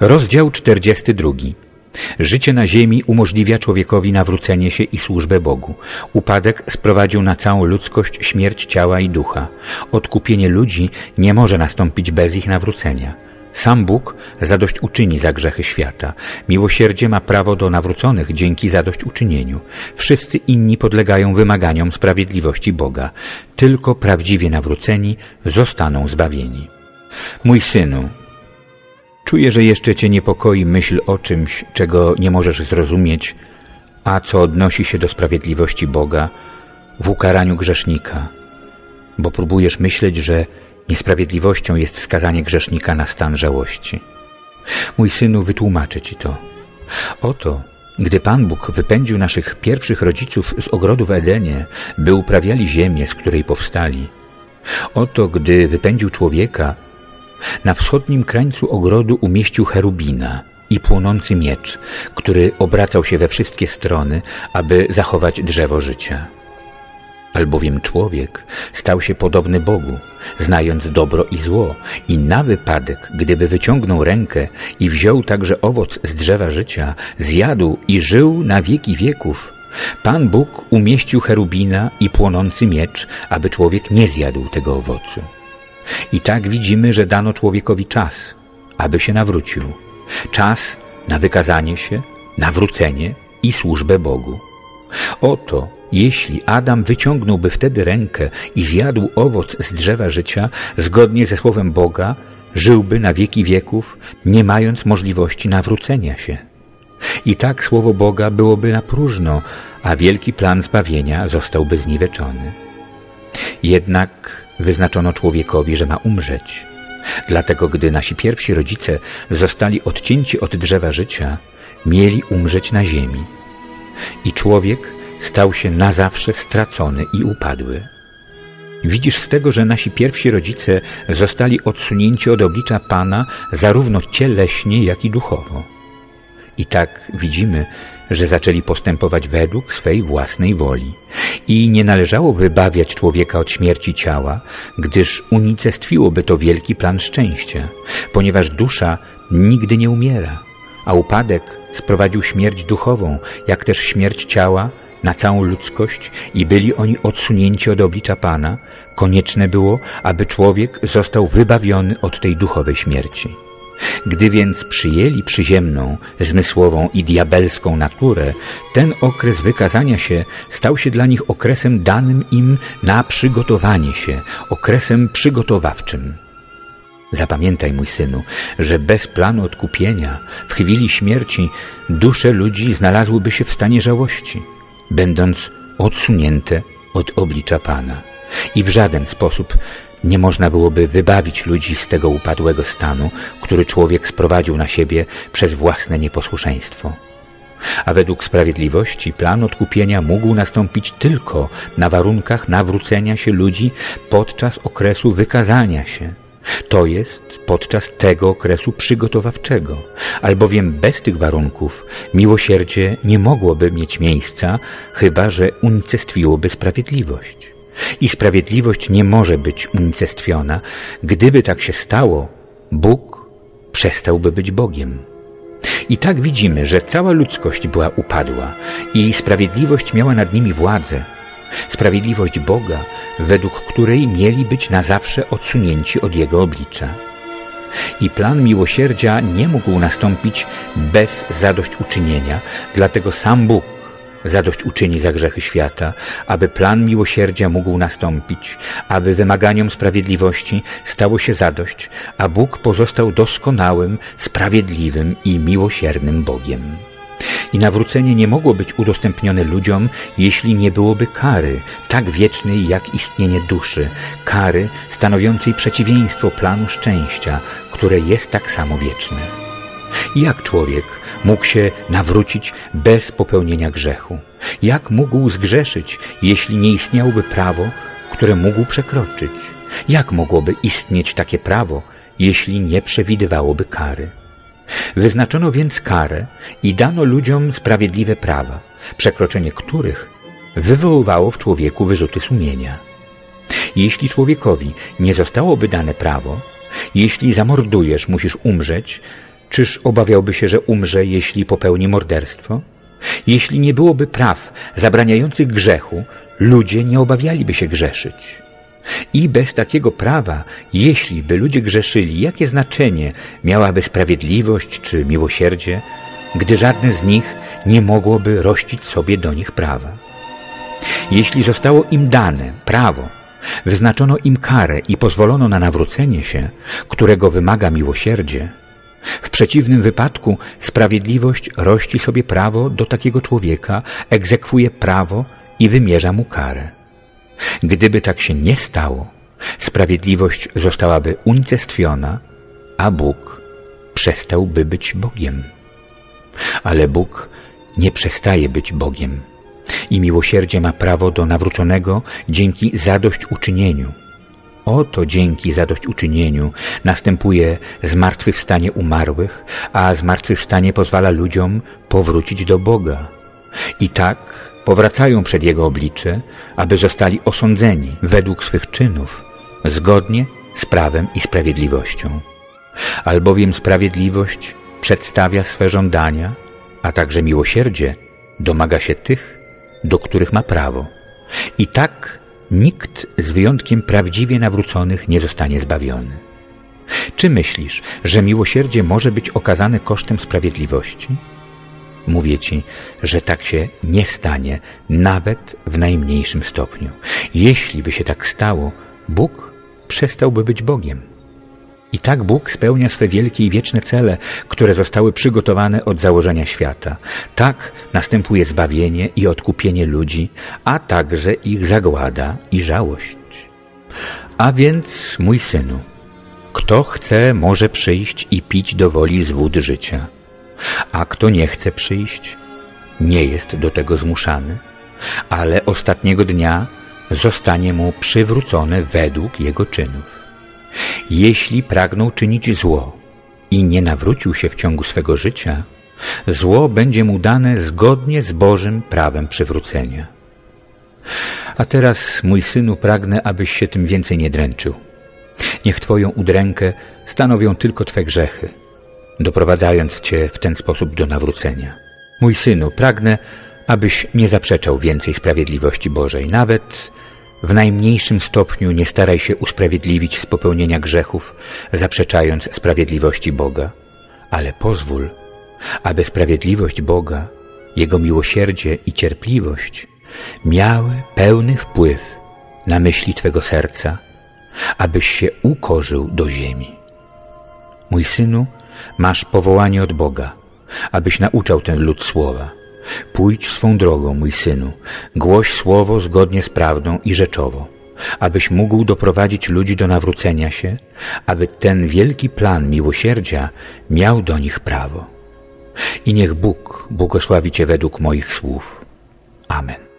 Rozdział 42. Życie na ziemi umożliwia człowiekowi nawrócenie się i służbę Bogu. Upadek sprowadził na całą ludzkość śmierć ciała i ducha. Odkupienie ludzi nie może nastąpić bez ich nawrócenia. Sam Bóg zadośćuczyni za grzechy świata. Miłosierdzie ma prawo do nawróconych dzięki zadośćuczynieniu. Wszyscy inni podlegają wymaganiom sprawiedliwości Boga. Tylko prawdziwie nawróceni zostaną zbawieni. Mój synu, czuję, że jeszcze cię niepokoi myśl o czymś, czego nie możesz zrozumieć, a co odnosi się do sprawiedliwości Boga w ukaraniu grzesznika, bo próbujesz myśleć, że Niesprawiedliwością jest skazanie grzesznika na stan żałości. Mój synu, wytłumaczę ci to. Oto, gdy Pan Bóg wypędził naszych pierwszych rodziców z ogrodu w Edenie, by uprawiali ziemię, z której powstali. Oto, gdy wypędził człowieka, na wschodnim krańcu ogrodu umieścił cherubina i płonący miecz, który obracał się we wszystkie strony, aby zachować drzewo życia albowiem człowiek stał się podobny Bogu, znając dobro i zło i na wypadek, gdyby wyciągnął rękę i wziął także owoc z drzewa życia, zjadł i żył na wieki wieków, Pan Bóg umieścił cherubina i płonący miecz, aby człowiek nie zjadł tego owocu. I tak widzimy, że dano człowiekowi czas, aby się nawrócił. Czas na wykazanie się, nawrócenie i służbę Bogu. Oto jeśli Adam wyciągnąłby wtedy rękę i zjadł owoc z drzewa życia, zgodnie ze słowem Boga, żyłby na wieki wieków, nie mając możliwości nawrócenia się. I tak słowo Boga byłoby na próżno, a wielki plan zbawienia zostałby zniweczony. Jednak wyznaczono człowiekowi, że ma umrzeć. Dlatego, gdy nasi pierwsi rodzice zostali odcięci od drzewa życia, mieli umrzeć na ziemi. I człowiek stał się na zawsze stracony i upadły. Widzisz z tego, że nasi pierwsi rodzice zostali odsunięci od oblicza Pana zarówno cieleśnie, jak i duchowo. I tak widzimy, że zaczęli postępować według swej własnej woli. I nie należało wybawiać człowieka od śmierci ciała, gdyż unicestwiłoby to wielki plan szczęścia, ponieważ dusza nigdy nie umiera, a upadek sprowadził śmierć duchową, jak też śmierć ciała na całą ludzkość i byli oni odsunięci od oblicza Pana, konieczne było, aby człowiek został wybawiony od tej duchowej śmierci. Gdy więc przyjęli przyziemną, zmysłową i diabelską naturę, ten okres wykazania się stał się dla nich okresem danym im na przygotowanie się, okresem przygotowawczym. Zapamiętaj, mój synu, że bez planu odkupienia, w chwili śmierci, dusze ludzi znalazłyby się w stanie żałości będąc odsunięte od oblicza Pana. I w żaden sposób nie można byłoby wybawić ludzi z tego upadłego stanu, który człowiek sprowadził na siebie przez własne nieposłuszeństwo. A według sprawiedliwości plan odkupienia mógł nastąpić tylko na warunkach nawrócenia się ludzi podczas okresu wykazania się – to jest podczas tego okresu przygotowawczego, albowiem bez tych warunków miłosierdzie nie mogłoby mieć miejsca, chyba że unicestwiłoby sprawiedliwość. I sprawiedliwość nie może być unicestwiona. Gdyby tak się stało, Bóg przestałby być Bogiem. I tak widzimy, że cała ludzkość była upadła i sprawiedliwość miała nad nimi władzę, sprawiedliwość Boga, według której mieli być na zawsze odsunięci od Jego oblicza. I plan miłosierdzia nie mógł nastąpić bez zadośćuczynienia, dlatego sam Bóg zadośćuczyni za grzechy świata, aby plan miłosierdzia mógł nastąpić, aby wymaganiom sprawiedliwości stało się zadość, a Bóg pozostał doskonałym, sprawiedliwym i miłosiernym Bogiem. I nawrócenie nie mogło być udostępnione ludziom, jeśli nie byłoby kary, tak wiecznej jak istnienie duszy, kary stanowiącej przeciwieństwo planu szczęścia, które jest tak samo wieczne. Jak człowiek mógł się nawrócić bez popełnienia grzechu? Jak mógł zgrzeszyć, jeśli nie istniałoby prawo, które mógł przekroczyć? Jak mogłoby istnieć takie prawo, jeśli nie przewidywałoby kary? Wyznaczono więc karę i dano ludziom sprawiedliwe prawa, przekroczenie których wywoływało w człowieku wyrzuty sumienia. Jeśli człowiekowi nie zostałoby dane prawo, jeśli zamordujesz, musisz umrzeć, Czyż obawiałby się, że umrze, jeśli popełni morderstwo? Jeśli nie byłoby praw zabraniających grzechu, ludzie nie obawialiby się grzeszyć. I bez takiego prawa, jeśli by ludzie grzeszyli, jakie znaczenie miałaby sprawiedliwość czy miłosierdzie, gdy żadne z nich nie mogłoby rościć sobie do nich prawa? Jeśli zostało im dane prawo, wyznaczono im karę i pozwolono na nawrócenie się, którego wymaga miłosierdzie, w przeciwnym wypadku sprawiedliwość rości sobie prawo do takiego człowieka, egzekwuje prawo i wymierza mu karę. Gdyby tak się nie stało, sprawiedliwość zostałaby unicestwiona, a Bóg przestałby być Bogiem. Ale Bóg nie przestaje być Bogiem i miłosierdzie ma prawo do nawróconego dzięki zadośćuczynieniu. Oto dzięki zadośćuczynieniu następuje zmartwychwstanie umarłych, a zmartwychwstanie pozwala ludziom powrócić do Boga. I tak powracają przed Jego oblicze, aby zostali osądzeni według swych czynów, zgodnie z prawem i sprawiedliwością. Albowiem sprawiedliwość przedstawia swe żądania, a także miłosierdzie domaga się tych, do których ma prawo. I tak nikt z wyjątkiem prawdziwie nawróconych nie zostanie zbawiony. Czy myślisz, że miłosierdzie może być okazane kosztem sprawiedliwości? Mówię Ci, że tak się nie stanie, nawet w najmniejszym stopniu. Jeśli by się tak stało, Bóg przestałby być Bogiem. I tak Bóg spełnia swe wielkie i wieczne cele, które zostały przygotowane od założenia świata. Tak następuje zbawienie i odkupienie ludzi, a także ich zagłada i żałość. A więc, mój synu, kto chce, może przyjść i pić do woli z wód życia, a kto nie chce przyjść, nie jest do tego zmuszany, ale ostatniego dnia zostanie mu przywrócone według jego czynów. Jeśli pragnął czynić zło i nie nawrócił się w ciągu swego życia, zło będzie mu dane zgodnie z Bożym prawem przywrócenia. A teraz, mój synu, pragnę, abyś się tym więcej nie dręczył. Niech Twoją udrękę stanowią tylko Twe grzechy, doprowadzając Cię w ten sposób do nawrócenia. Mój synu, pragnę, abyś nie zaprzeczał więcej sprawiedliwości Bożej, nawet w najmniejszym stopniu nie staraj się usprawiedliwić z popełnienia grzechów, zaprzeczając sprawiedliwości Boga, ale pozwól, aby sprawiedliwość Boga, Jego miłosierdzie i cierpliwość miały pełny wpływ na myśli Twego serca, abyś się ukorzył do ziemi. Mój synu, masz powołanie od Boga, abyś nauczał ten lud słowa – Pójdź swą drogą, mój synu, głoś słowo zgodnie z prawdą i rzeczowo, abyś mógł doprowadzić ludzi do nawrócenia się, aby ten wielki plan miłosierdzia miał do nich prawo. I niech Bóg błogosławi Cię według moich słów. Amen.